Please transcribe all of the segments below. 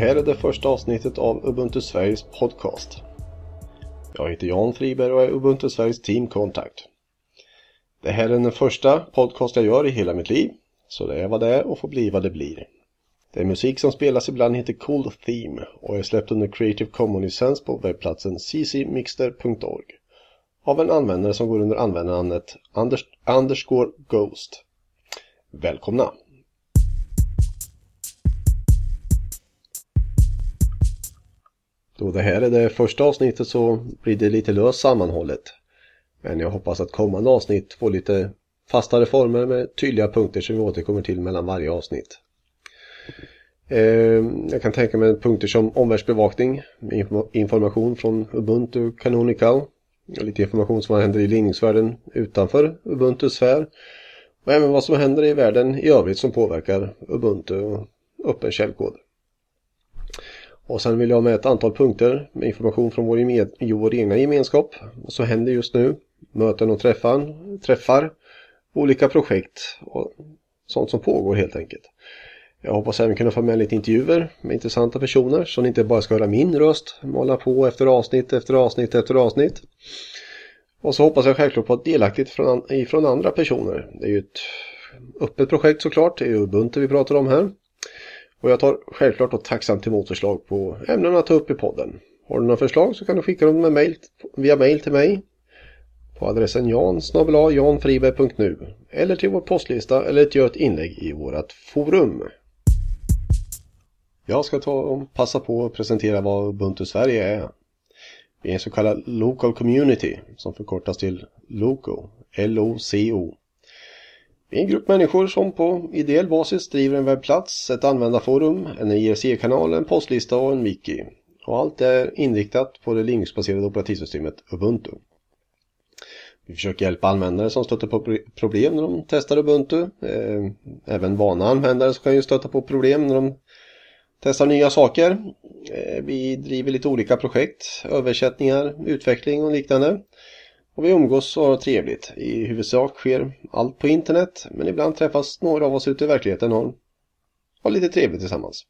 här är det första avsnittet av Ubuntu Sveriges podcast. Jag heter Jan Friberg och är Ubuntu Sveriges Team Contact. Det här är den första podcast jag gör i hela mitt liv, så det är vad det är och får bli vad det blir. Det är musik som spelas ibland heter Cool Theme och är släppt under Creative Commons-licens på webbplatsen ccmixter.org av en användare som går under användarnamnet Anders, Ghost. Välkomna! Då det här är det första avsnittet så blir det lite löst sammanhållet. Men jag hoppas att kommande avsnitt får lite fastare former med tydliga punkter som vi återkommer till mellan varje avsnitt. Ehm, jag kan tänka mig punkter som omvärldsbevakning, information från Ubuntu Canonical, lite information som händer i linux utanför Ubuntus sfär och även vad som händer i världen i övrigt som påverkar Ubuntu och öppen källkod. Och sen vill jag ha med ett antal punkter med information från vår, vår egna gemenskap. Vad som händer just nu. Möten och träffar, träffar. Olika projekt och sånt som pågår helt enkelt. Jag hoppas även kunna få med lite intervjuer med intressanta personer så ni inte bara ska höra min röst måla på efter avsnitt efter avsnitt efter avsnitt. Och så hoppas jag självklart på delaktigt från, ifrån andra personer. Det är ju ett öppet projekt såklart, det är ju Ubuntu vi pratar om här. Och jag tar självklart och tacksamt emot förslag på ämnen att ta upp i podden. Har du några förslag så kan du skicka dem med mail, via mail till mig på adressen jansnabelajanfriberg.nu, eller till vår postlista eller gör ett inlägg i vårt forum. Jag ska ta och passa på att presentera vad Ubuntu Sverige är. Vi är en så kallad Local Community som förkortas till LOCO, L-O-C-O. Vi är en grupp människor som på ideell basis driver en webbplats, ett användarforum, en IRC-kanal, en postlista och en wiki. Och allt är inriktat på det Linux-baserade operativsystemet Ubuntu. Vi försöker hjälpa användare som stöter på problem när de testar Ubuntu. Eh, även vana användare som kan ju stöta på problem när de testar nya saker. Eh, vi driver lite olika projekt, översättningar, utveckling och liknande. Och vi umgås och har trevligt. I huvudsak sker allt på internet men ibland träffas några av oss ute i verkligheten och har lite trevligt tillsammans.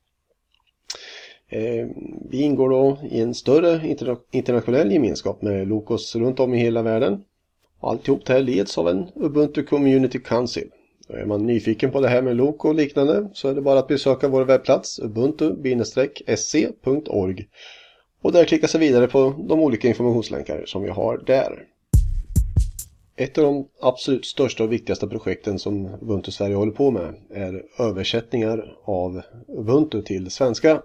Eh, vi ingår då i en större internationell gemenskap med Lokos runt om i hela världen. Alltihop det här leds av en Ubuntu Community Council. Och är man nyfiken på det här med Loco och liknande så är det bara att besöka vår webbplats ubuntu-sc.org och där klicka sig vidare på de olika informationslänkar som vi har där. Ett av de absolut största och viktigaste projekten som Ubuntu Sverige håller på med är översättningar av Ubuntu till svenska.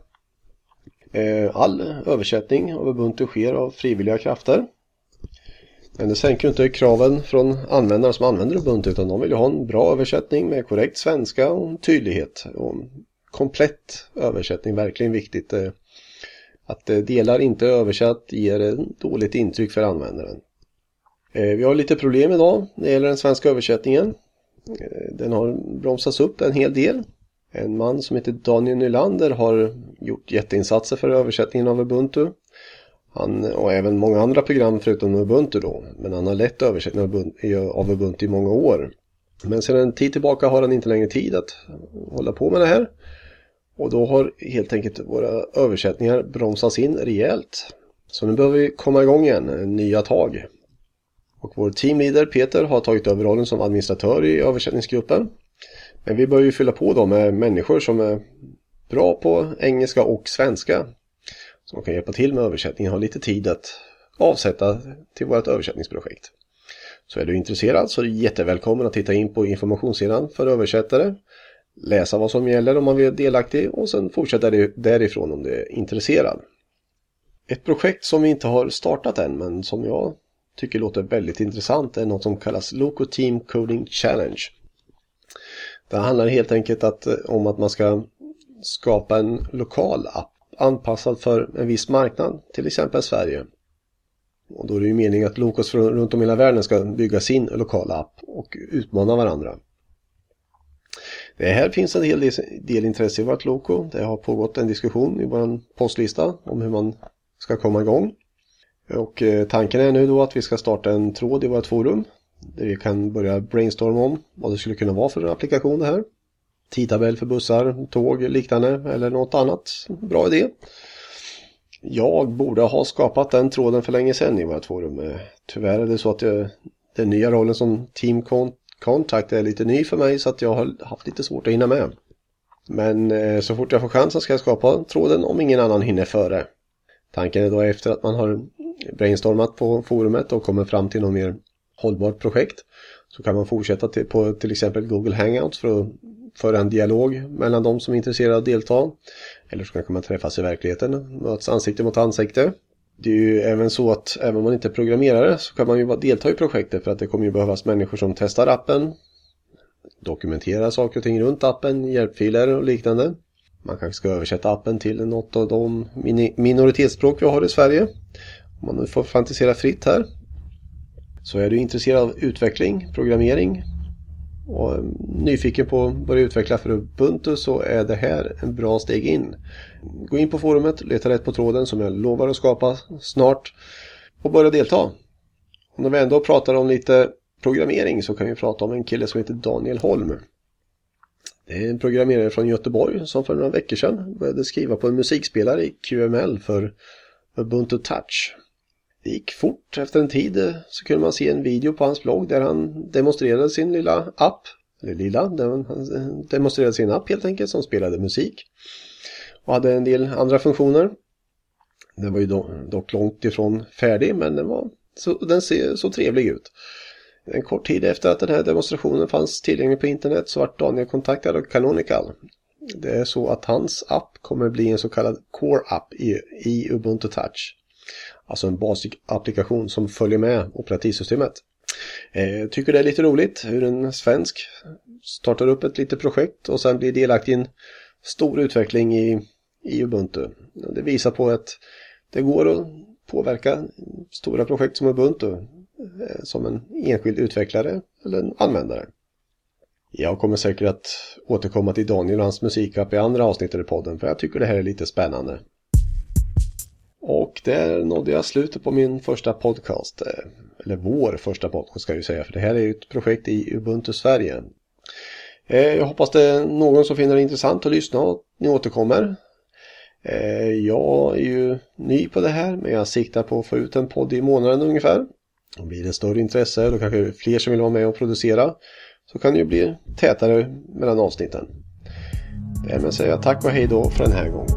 Eh, all översättning av Ubuntu sker av frivilliga krafter. Men det sänker inte kraven från användare som använder Ubuntu utan de vill ju ha en bra översättning med korrekt svenska och tydlighet. Och komplett översättning, verkligen viktigt. Eh, att eh, delar inte översatt ger ett dåligt intryck för användaren. Eh, vi har lite problem idag när det gäller den svenska översättningen. Eh, den har bromsats upp en hel del. En man som heter Daniel Nylander har gjort jätteinsatser för översättningen av Ubuntu. Han, och även många andra program förutom Ubuntu då. Men han har lett översättningen eh, av Ubuntu i många år. Men sedan en tid tillbaka har han inte längre tid att hålla på med det här. Och då har helt enkelt våra översättningar bromsats in rejält. Så nu behöver vi komma igång igen, nya tag. Och vår teamleader Peter har tagit över rollen som administratör i översättningsgruppen. Men vi bör ju fylla på då med människor som är bra på engelska och svenska. Som kan hjälpa till med översättningen och ha lite tid att avsätta till vårt översättningsprojekt. Så är du intresserad så är du jättevälkommen att titta in på informationssidan för översättare. Läsa vad som gäller om man vill delaktig och sen fortsätta därifrån om du är intresserad. Ett projekt som vi inte har startat än men som jag tycker låter väldigt intressant är något som kallas Loco Team Coding Challenge. Det handlar helt enkelt att, eh, om att man ska skapa en lokal app anpassad för en viss marknad, till exempel Sverige. Och då är det ju meningen att Locos runt om i hela världen ska bygga sin lokala app och utmana varandra. Det här finns en hel del, del intresse i vårt Loco. Det har pågått en diskussion i vår postlista om hur man ska komma igång. Och eh, tanken är nu då att vi ska starta en tråd i vårt forum där vi kan börja brainstorma om vad det skulle kunna vara för en applikation det här. tidtabell för bussar, tåg, liknande eller något annat. Bra idé. Jag borde ha skapat den tråden för länge sedan i vårt forum. Eh, tyvärr är det så att jag, den nya rollen som Team Contact är lite ny för mig så att jag har haft lite svårt att hinna med. Men eh, så fort jag får chansen ska jag skapa tråden om ingen annan hinner före. Tanken är då efter att man har brainstormat på forumet och kommer fram till något mer hållbart projekt så kan man fortsätta till, på till exempel Google Hangouts för att föra en dialog mellan de som är intresserade av att delta. Eller så kan man träffas i verkligheten, möts ansikte mot ansikte. Det är ju även så att även om man inte är programmerare så kan man ju delta i projektet för att det kommer ju behövas människor som testar appen, dokumenterar saker och ting runt appen, hjälpfiler och liknande. Man kanske ska översätta appen till något av de minoritetsspråk vi har i Sverige. Om man nu får fantisera fritt här. Så är du intresserad av utveckling, programmering och eh, nyfiken på att börja utveckla för Ubuntu så är det här en bra steg in. Gå in på forumet, leta rätt på tråden som jag lovar att skapa snart och börja delta. Om vi ändå pratar om lite programmering så kan vi prata om en kille som heter Daniel Holm. Det är en programmerare från Göteborg som för några veckor sedan började skriva på en musikspelare i QML för Ubuntu Touch. Det gick fort. Efter en tid eh, så kunde man se en video på hans blogg där han demonstrerade sin lilla app. Eller lilla, han eh, demonstrerade sin app helt enkelt som spelade musik. Och hade en del andra funktioner. Den var ju dock långt ifrån färdig men den, var, så, den ser så trevlig ut. En kort tid efter att den här demonstrationen fanns tillgänglig på internet så vart Daniel kontaktad av Canonical. Det är så att hans app kommer bli en så kallad Core-app i, i Ubuntu Touch. Alltså en basapplikation som följer med operativsystemet. Eh, tycker det är lite roligt hur en svensk startar upp ett litet projekt och sen blir delaktig i en stor utveckling i, i Ubuntu. Det visar på att det går att påverka stora projekt som Ubuntu eh, som en enskild utvecklare eller en användare. Jag kommer säkert att återkomma till Daniel och hans musikapp i andra avsnitt i podden för jag tycker det här är lite spännande. Och där nådde jag slutet på min första podcast. Eh, eller vår första podcast ska jag ju säga. För det här är ju ett projekt i Ubuntu Sverige. Eh, jag hoppas det är någon som finner det intressant att lyssna och ni återkommer. Eh, jag är ju ny på det här men jag siktar på att få ut en podd i månaden ungefär. Om blir det större intresse då kanske det är fler som vill vara med och producera. Så kan det ju bli tätare mellan avsnitten. Därmed säger jag tack och hej då för den här gången.